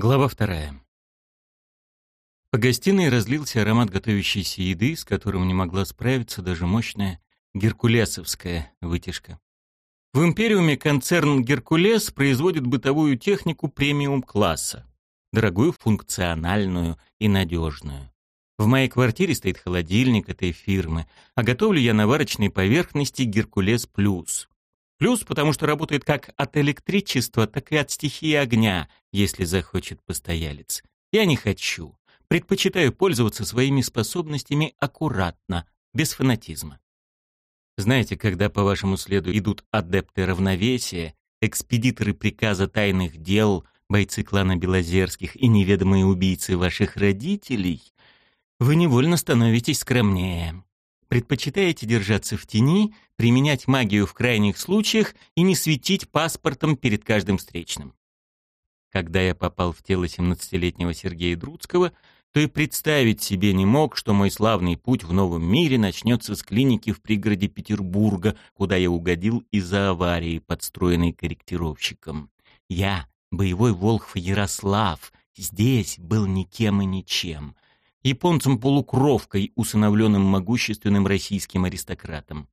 Глава вторая. По гостиной разлился аромат готовящейся еды, с которым не могла справиться даже мощная геркулесовская вытяжка. В Империуме концерн «Геркулес» производит бытовую технику премиум-класса, дорогую, функциональную и надежную. В моей квартире стоит холодильник этой фирмы, а готовлю я на варочной поверхности «Геркулес Плюс». Плюс, потому что работает как от электричества, так и от стихии огня, если захочет постоялец. Я не хочу. Предпочитаю пользоваться своими способностями аккуратно, без фанатизма. Знаете, когда по вашему следу идут адепты равновесия, экспедиторы приказа тайных дел, бойцы клана Белозерских и неведомые убийцы ваших родителей, вы невольно становитесь скромнее. Предпочитаете держаться в тени, применять магию в крайних случаях и не светить паспортом перед каждым встречным. Когда я попал в тело 17-летнего Сергея Друцкого, то и представить себе не мог, что мой славный путь в новом мире начнется с клиники в пригороде Петербурга, куда я угодил из-за аварии, подстроенной корректировщиком. Я, боевой волхв Ярослав, здесь был никем и ничем — японцем-полукровкой, усыновленным могущественным российским аристократом.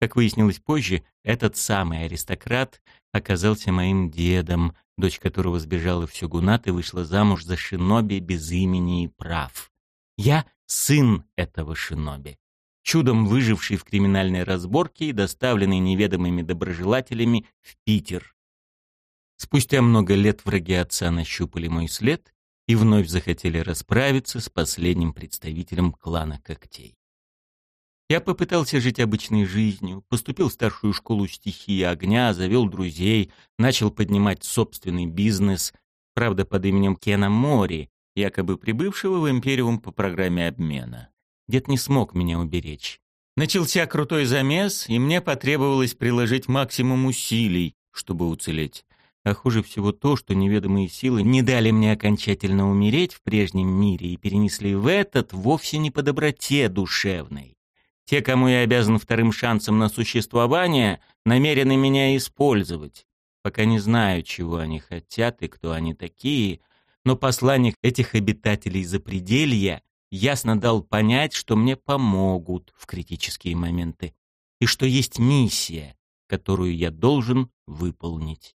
Как выяснилось позже, этот самый аристократ оказался моим дедом, дочь которого сбежала в Сёгунат и вышла замуж за шиноби без имени и прав. Я сын этого шиноби, чудом выживший в криминальной разборке и доставленный неведомыми доброжелателями в Питер. Спустя много лет враги отца нащупали мой след и вновь захотели расправиться с последним представителем клана когтей. Я попытался жить обычной жизнью, поступил в старшую школу стихии огня, завел друзей, начал поднимать собственный бизнес, правда под именем Кена Мори, якобы прибывшего в Империум по программе обмена. Дед не смог меня уберечь. Начался крутой замес, и мне потребовалось приложить максимум усилий, чтобы уцелеть. А хуже всего то, что неведомые силы не дали мне окончательно умереть в прежнем мире и перенесли в этот вовсе не по доброте душевной. Те, кому я обязан вторым шансом на существование, намерены меня использовать. Пока не знаю, чего они хотят и кто они такие, но посланник этих обитателей запределья ясно дал понять, что мне помогут в критические моменты и что есть миссия, которую я должен выполнить.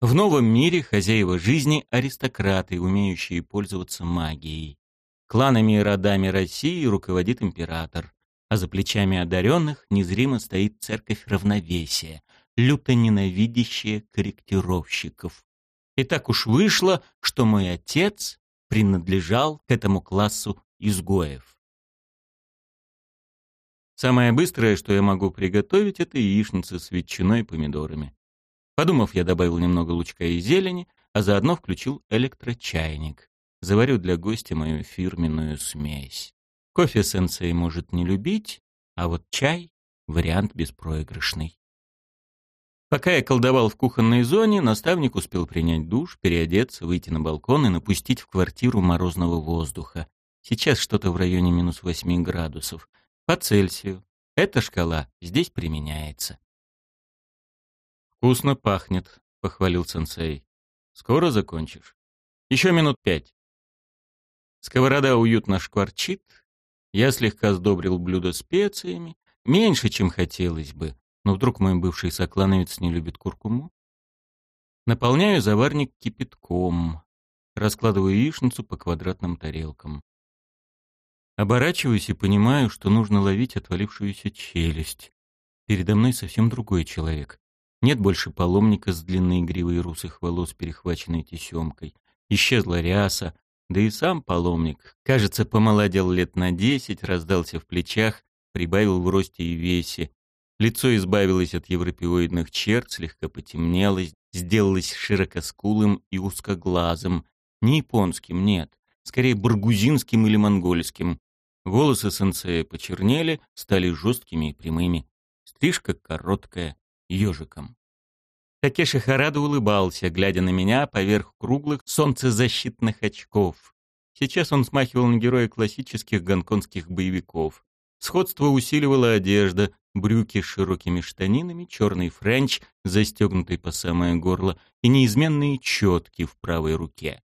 В новом мире хозяева жизни – аристократы, умеющие пользоваться магией. Кланами и родами России руководит император, а за плечами одаренных незримо стоит церковь равновесия, люто ненавидящая корректировщиков. И так уж вышло, что мой отец принадлежал к этому классу изгоев. Самое быстрое, что я могу приготовить, это яичница с ветчиной и помидорами. Подумав, я добавил немного лучка и зелени, а заодно включил электрочайник. Заварю для гостя мою фирменную смесь. Кофе сенсей может не любить, а вот чай — вариант беспроигрышный. Пока я колдовал в кухонной зоне, наставник успел принять душ, переодеться, выйти на балкон и напустить в квартиру морозного воздуха. Сейчас что-то в районе минус восьми градусов. По Цельсию. Эта шкала здесь применяется. «Вкусно пахнет», — похвалил сенсей. «Скоро закончишь?» «Еще минут пять». Сковорода уютно шкварчит. Я слегка сдобрил блюдо специями. Меньше, чем хотелось бы. Но вдруг мой бывший соклановец не любит куркуму? Наполняю заварник кипятком. Раскладываю яичницу по квадратным тарелкам. Оборачиваюсь и понимаю, что нужно ловить отвалившуюся челюсть. Передо мной совсем другой человек. Нет больше паломника с длинной гривой русых волос, перехваченной тесемкой. Исчезла ряса, да и сам паломник, кажется, помолодел лет на десять, раздался в плечах, прибавил в росте и весе. Лицо избавилось от европеоидных черт, слегка потемнело, сделалось широкоскулым и узкоглазым. Не японским, нет, скорее баргузинским или монгольским. Волосы сенсея почернели, стали жесткими и прямыми. Стрижка короткая, ежиком. Такеши Харада улыбался, глядя на меня поверх круглых солнцезащитных очков. Сейчас он смахивал на героя классических гонконгских боевиков. Сходство усиливала одежда, брюки с широкими штанинами, черный френч, застегнутый по самое горло, и неизменные четки в правой руке.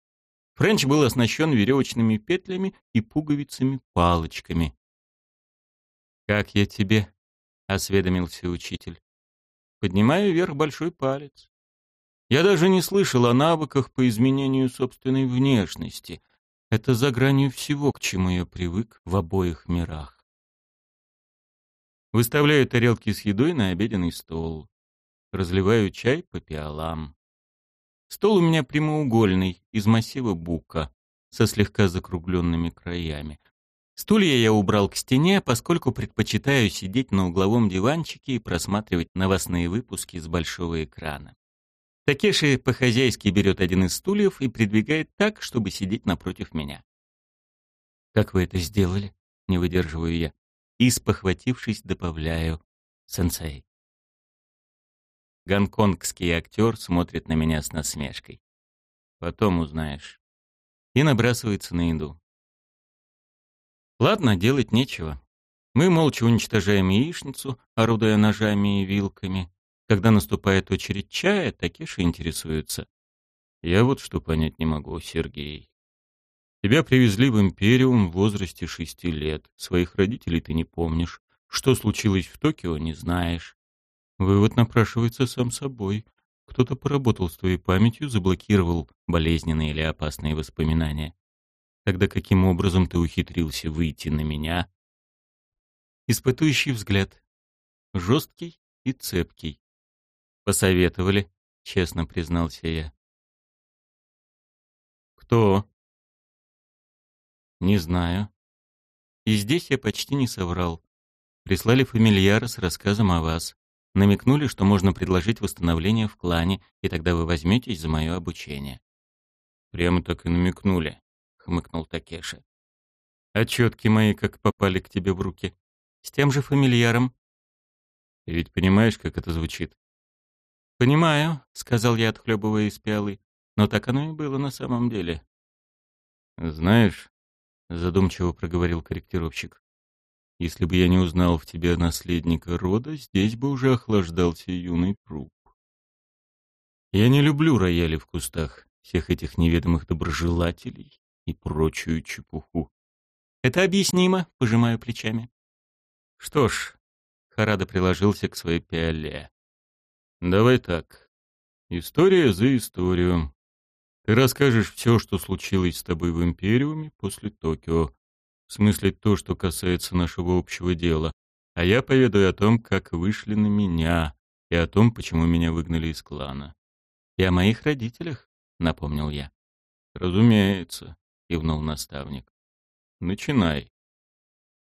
Френч был оснащен веревочными петлями и пуговицами-палочками. «Как я тебе?» — осведомился учитель. «Поднимаю вверх большой палец. Я даже не слышал о навыках по изменению собственной внешности. Это за гранью всего, к чему я привык в обоих мирах. Выставляю тарелки с едой на обеденный стол. Разливаю чай по пиалам. Стол у меня прямоугольный, из массива бука, со слегка закругленными краями. Стулья я убрал к стене, поскольку предпочитаю сидеть на угловом диванчике и просматривать новостные выпуски с большого экрана. Такеши по-хозяйски берет один из стульев и придвигает так, чтобы сидеть напротив меня. «Как вы это сделали?» — не выдерживаю я. И, спохватившись, добавляю «сенсей». Гонконгский актер смотрит на меня с насмешкой. Потом узнаешь. И набрасывается на еду. Ладно, делать нечего. Мы молча уничтожаем яичницу, орудуя ножами и вилками. Когда наступает очередь чая, Такеши интересуется. Я вот что понять не могу, Сергей. Тебя привезли в Империум в возрасте шести лет. Своих родителей ты не помнишь. Что случилось в Токио, не знаешь. Вывод напрашивается сам собой. Кто-то поработал с твоей памятью, заблокировал болезненные или опасные воспоминания. Тогда каким образом ты ухитрился выйти на меня? Испытующий взгляд. Жесткий и цепкий. Посоветовали, честно признался я. Кто? Не знаю. И здесь я почти не соврал. Прислали фамильяра с рассказом о вас. Намекнули, что можно предложить восстановление в клане, и тогда вы возьметесь за мое обучение. Прямо так и намекнули, хмыкнул Такеши. Отчетки мои как попали к тебе в руки. С тем же фамильяром. Ты ведь понимаешь, как это звучит? «Понимаю», — сказал я, отхлебывая из пиалы, — «но так оно и было на самом деле». «Знаешь», — задумчиво проговорил корректировщик, — «если бы я не узнал в тебе наследника рода, здесь бы уже охлаждался юный труп. Я не люблю рояли в кустах, всех этих неведомых доброжелателей и прочую чепуху». «Это объяснимо», — пожимаю плечами. «Что ж», — Харада приложился к своей пиале, Давай так. История за историю. Ты расскажешь все, что случилось с тобой в Империуме после Токио. В смысле то, что касается нашего общего дела. А я поведаю о том, как вышли на меня, и о том, почему меня выгнали из клана. И о моих родителях, напомнил я. Разумеется, кивнул наставник. Начинай.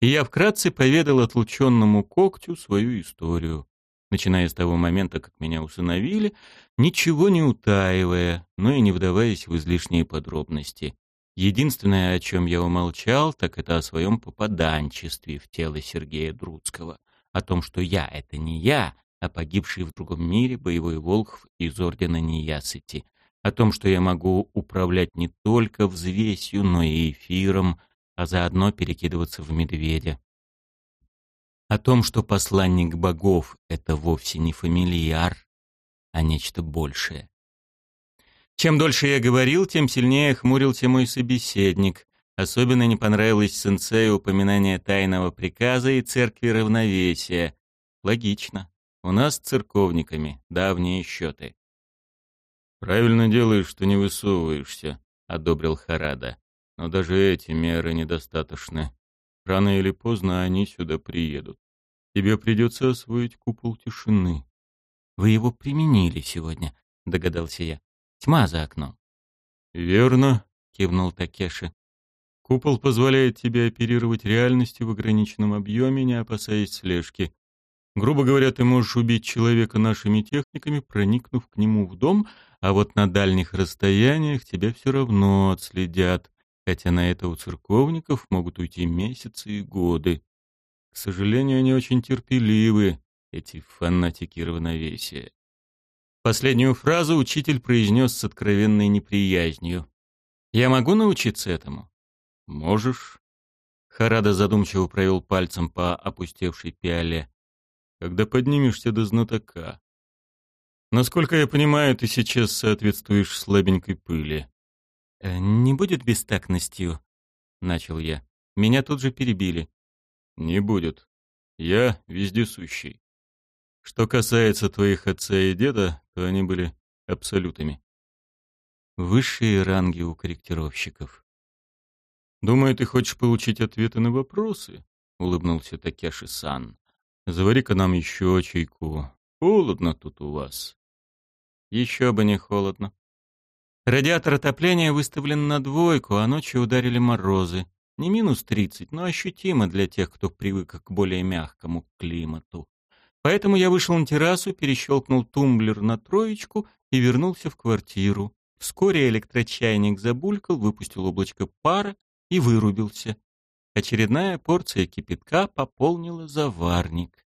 И я вкратце поведал отлученному когтю свою историю начиная с того момента, как меня усыновили, ничего не утаивая, но и не вдаваясь в излишние подробности. Единственное, о чем я умолчал, так это о своем попаданчестве в тело Сергея Друцкого, о том, что я — это не я, а погибший в другом мире боевой Волхв из Ордена Неясыти, о том, что я могу управлять не только взвесью, но и эфиром, а заодно перекидываться в медведя о том, что посланник богов — это вовсе не фамильяр, а нечто большее. Чем дольше я говорил, тем сильнее хмурился мой собеседник. Особенно не понравилось сенсею упоминание тайного приказа и церкви равновесия. Логично. У нас с церковниками давние счеты. «Правильно делаешь, что не высовываешься», — одобрил Харада. «Но даже эти меры недостаточны. Рано или поздно они сюда приедут. Тебе придется освоить купол тишины. Вы его применили сегодня, догадался я. Тьма за окном. Верно, кивнул Такеши. Купол позволяет тебе оперировать реальностью в ограниченном объеме, не опасаясь слежки. Грубо говоря, ты можешь убить человека нашими техниками, проникнув к нему в дом, а вот на дальних расстояниях тебя все равно отследят, хотя на это у церковников могут уйти месяцы и годы. К сожалению, они очень терпеливы, эти фанатики равновесия. Последнюю фразу учитель произнес с откровенной неприязнью. «Я могу научиться этому?» «Можешь». Харада задумчиво провел пальцем по опустевшей пиале. «Когда поднимешься до знатока. Насколько я понимаю, ты сейчас соответствуешь слабенькой пыли». «Э, «Не будет бестактностью», — начал я. Меня тут же перебили. «Не будет. Я вездесущий. Что касается твоих отца и деда, то они были абсолютами. Высшие ранги у корректировщиков. «Думаю, ты хочешь получить ответы на вопросы?» — улыбнулся Такеши-сан. «Завари-ка нам еще чайку. Холодно тут у вас». «Еще бы не холодно. Радиатор отопления выставлен на двойку, а ночью ударили морозы. Не минус тридцать, но ощутимо для тех, кто привык к более мягкому климату. Поэтому я вышел на террасу, перещелкнул тумблер на троечку и вернулся в квартиру. Вскоре электрочайник забулькал, выпустил облачко пара, и вырубился. Очередная порция кипятка пополнила заварник.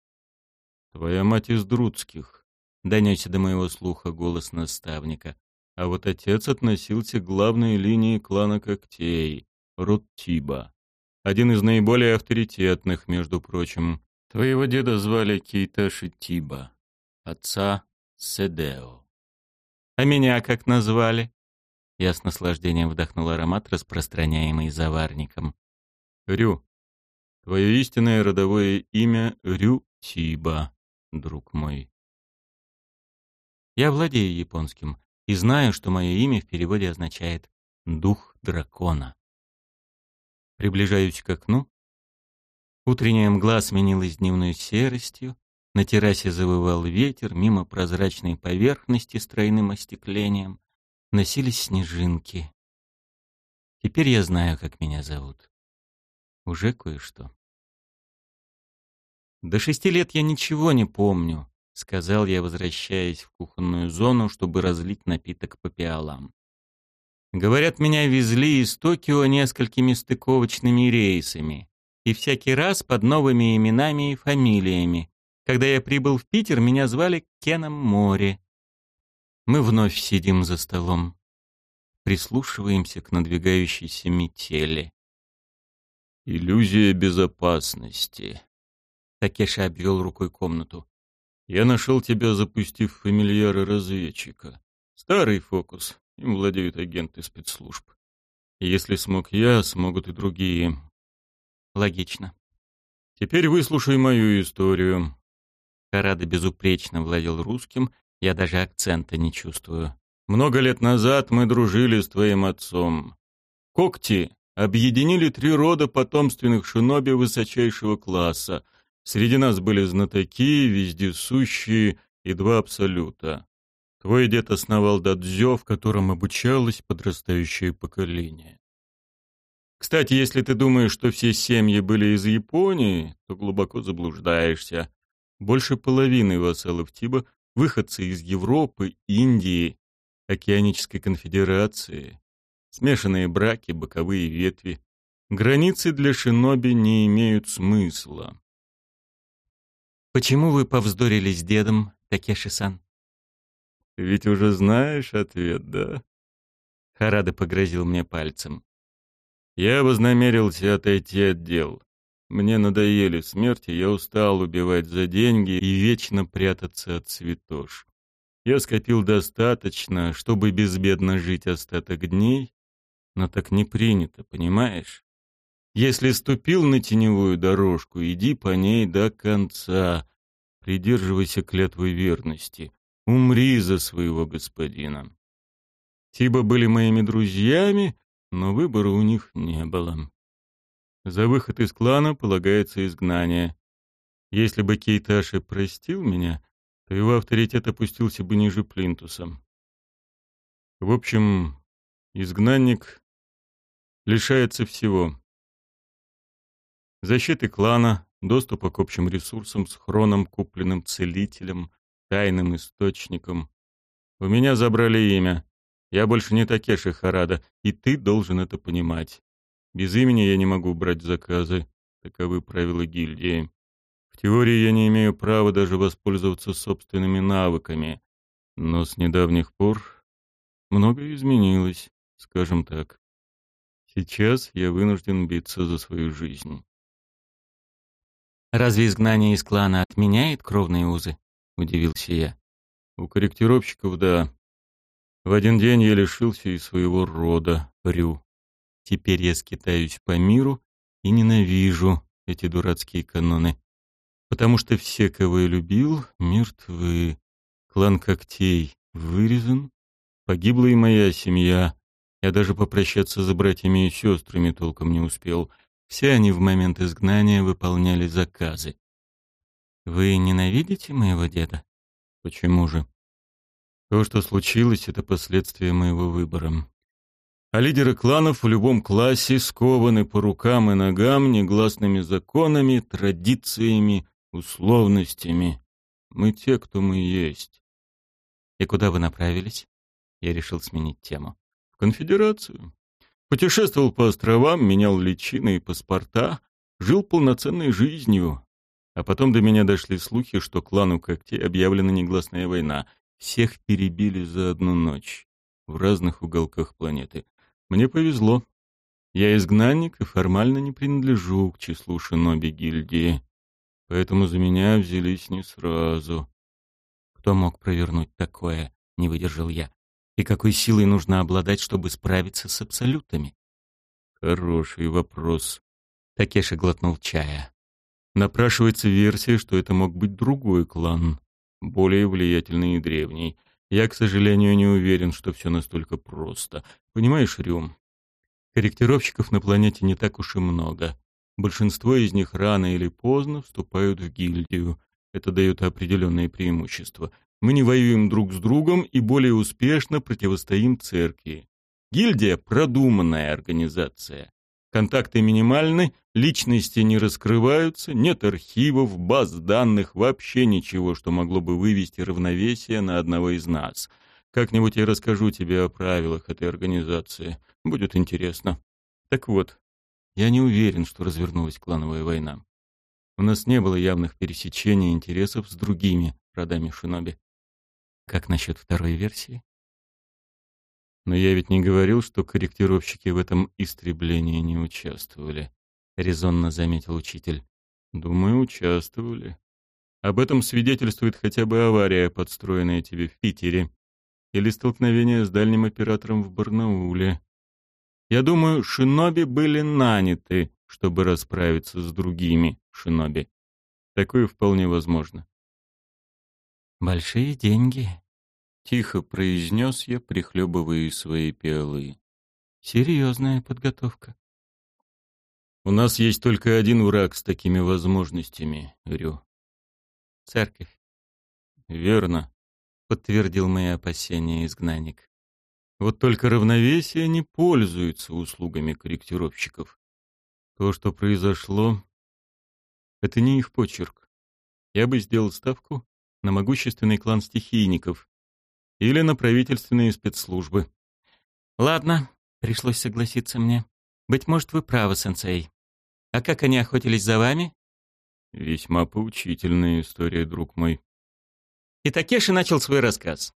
«Твоя мать из Друдских», — донесся до моего слуха голос наставника. А вот отец относился к главной линии клана когтей — Руттиба. Один из наиболее авторитетных, между прочим. Твоего деда звали Кейташи Тиба, отца — Седео. «А меня как назвали?» Я с наслаждением вдохнул аромат, распространяемый заварником. «Рю. Твое истинное родовое имя Рю Тиба, друг мой». Я владею японским и знаю, что мое имя в переводе означает «дух дракона». Приближаюсь к окну. Утренняя мгла сменилась дневной серостью. На террасе завывал ветер, мимо прозрачной поверхности с тройным остеклением носились снежинки. Теперь я знаю, как меня зовут. Уже кое-что. До шести лет я ничего не помню, сказал я, возвращаясь в кухонную зону, чтобы разлить напиток по пиалам. Говорят, меня везли из Токио несколькими стыковочными рейсами, и всякий раз под новыми именами и фамилиями. Когда я прибыл в Питер, меня звали Кеном Мори. Мы вновь сидим за столом, прислушиваемся к надвигающейся метели. «Иллюзия безопасности», — Такеша обвел рукой комнату. «Я нашел тебя, запустив фамильяра разведчика. Старый фокус, им владеют агенты спецслужб. Если смог я, смогут и другие». «Логично». «Теперь выслушай мою историю». Карада безупречно владел русским я даже акцента не чувствую. Много лет назад мы дружили с твоим отцом. Когти объединили три рода потомственных шиноби высочайшего класса. Среди нас были знатоки, вездесущие и два абсолюта. Твой дед основал дадзё, в котором обучалось подрастающее поколение. Кстати, если ты думаешь, что все семьи были из Японии, то глубоко заблуждаешься. Больше половины вассалов Тиба выходцы из Европы, Индии, Океанической конфедерации, смешанные браки, боковые ветви. Границы для шиноби не имеют смысла. «Почему вы повздорили с дедом, Такеши-сан?» «Ведь уже знаешь ответ, да?» Харада погрозил мне пальцем. «Я вознамерился отойти от дел. Мне надоели смерти, я устал убивать за деньги и вечно прятаться от цветош. Я скопил достаточно, чтобы безбедно жить остаток дней, но так не принято, понимаешь? Если ступил на теневую дорожку, иди по ней до конца, придерживайся клятвы верности, умри за своего господина. Тиба были моими друзьями, но выбора у них не было. За выход из клана полагается изгнание. Если бы Кейташи простил меня, то его авторитет опустился бы ниже плинтуса. В общем, изгнанник лишается всего. Защиты клана, доступа к общим ресурсам с хроном, купленным целителем, тайным источником. У меня забрали имя. Я больше не Такеши Харада, и ты должен это понимать. Без имени я не могу брать заказы. Таковы правила гильдии. В теории я не имею права даже воспользоваться собственными навыками. Но с недавних пор многое изменилось, скажем так. Сейчас я вынужден биться за свою жизнь. «Разве изгнание из клана отменяет кровные узы?» — удивился я. «У корректировщиков — да. В один день я лишился и своего рода, Рю. Теперь я скитаюсь по миру и ненавижу эти дурацкие каноны. Потому что все, кого я любил, мертвы. Клан когтей вырезан. Погибла и моя семья. Я даже попрощаться с братьями и сестрами толком не успел. Все они в момент изгнания выполняли заказы. «Вы ненавидите моего деда?» «Почему же?» «То, что случилось, это последствия моего выбора. А лидеры кланов в любом классе скованы по рукам и ногам негласными законами, традициями, условностями. Мы те, кто мы есть». «И куда вы направились?» Я решил сменить тему конфедерацию. Путешествовал по островам, менял личины и паспорта, жил полноценной жизнью. А потом до меня дошли слухи, что клану когтей объявлена негласная война. Всех перебили за одну ночь в разных уголках планеты. Мне повезло. Я изгнанник и формально не принадлежу к числу шиноби гильдии. Поэтому за меня взялись не сразу. Кто мог провернуть такое? Не выдержал я. И какой силой нужно обладать, чтобы справиться с абсолютами? Хороший вопрос. Такеши глотнул чая. Напрашивается версия, что это мог быть другой клан, более влиятельный и древний. Я, к сожалению, не уверен, что все настолько просто. Понимаешь, Рюм, корректировщиков на планете не так уж и много. Большинство из них рано или поздно вступают в гильдию. Это дает определенные преимущества. Мы не воюем друг с другом и более успешно противостоим церкви. Гильдия – продуманная организация. Контакты минимальны, личности не раскрываются, нет архивов, баз данных, вообще ничего, что могло бы вывести равновесие на одного из нас. Как-нибудь я расскажу тебе о правилах этой организации. Будет интересно. Так вот, я не уверен, что развернулась клановая война. У нас не было явных пересечений интересов с другими родами шиноби. Как насчет второй версии? Но я ведь не говорил, что корректировщики в этом истреблении не участвовали, резонно заметил учитель. Думаю, участвовали. Об этом свидетельствует хотя бы авария, подстроенная тебе в Питере, или столкновение с дальним оператором в Барнауле. Я думаю, шиноби были наняты, чтобы расправиться с другими шиноби. Такое вполне возможно. «Большие деньги», — тихо произнес я, прихлебывая свои пиалы. «Серьезная подготовка». «У нас есть только один враг с такими возможностями, Рю». «Церковь». «Верно», — подтвердил мои опасения изгнанник. «Вот только равновесие не пользуется услугами корректировщиков. То, что произошло, это не их почерк. Я бы сделал ставку на могущественный клан стихийников или на правительственные спецслужбы. Ладно, пришлось согласиться мне. Быть может, вы правы, сенсей. А как они охотились за вами? Весьма поучительная история, друг мой. И Такеши начал свой рассказ.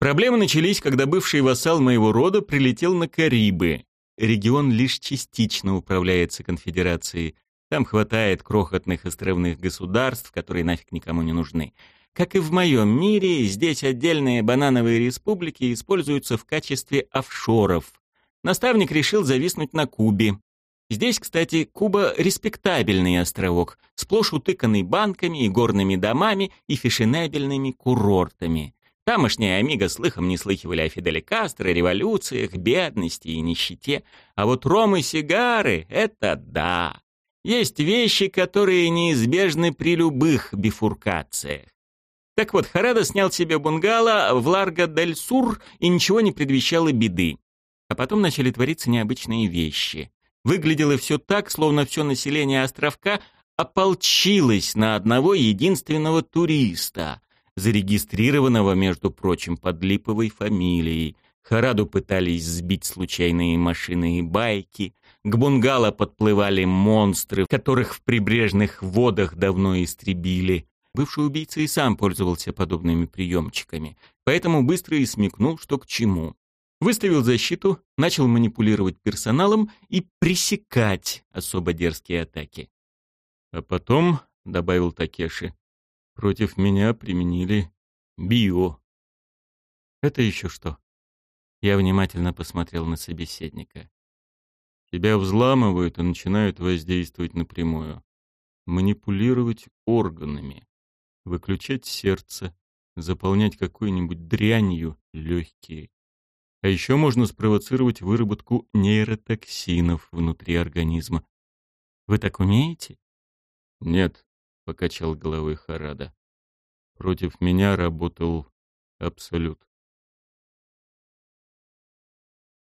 Проблемы начались, когда бывший вассал моего рода прилетел на Карибы. Регион лишь частично управляется конфедерацией. Там хватает крохотных островных государств, которые нафиг никому не нужны. Как и в моем мире, здесь отдельные банановые республики используются в качестве офшоров. Наставник решил зависнуть на Кубе. Здесь, кстати, Куба — респектабельный островок, сплошь утыканный банками и горными домами и фешенебельными курортами. Тамошние амиго слыхом не слыхивали о Фиделе Кастро, революциях, бедности и нищете. А вот ром и сигары — это да. Есть вещи, которые неизбежны при любых бифуркациях. Так вот, Харада снял себе бунгало в Ларго-дель-Сур, и ничего не предвещало беды. А потом начали твориться необычные вещи. Выглядело все так, словно все население островка ополчилось на одного единственного туриста, зарегистрированного, между прочим, под липовой фамилией. Хараду пытались сбить случайные машины и байки. К бунгало подплывали монстры, которых в прибрежных водах давно истребили. Бывший убийца и сам пользовался подобными приемчиками, поэтому быстро и смекнул, что к чему. Выставил защиту, начал манипулировать персоналом и пресекать особо дерзкие атаки. А потом, — добавил Такеши, — против меня применили био. Это еще что? Я внимательно посмотрел на собеседника. Тебя взламывают и начинают воздействовать напрямую. Манипулировать органами. Выключать сердце. Заполнять какой-нибудь дрянью легкие. А еще можно спровоцировать выработку нейротоксинов внутри организма. Вы так умеете? Нет, покачал головой Харада. Против меня работал Абсолют.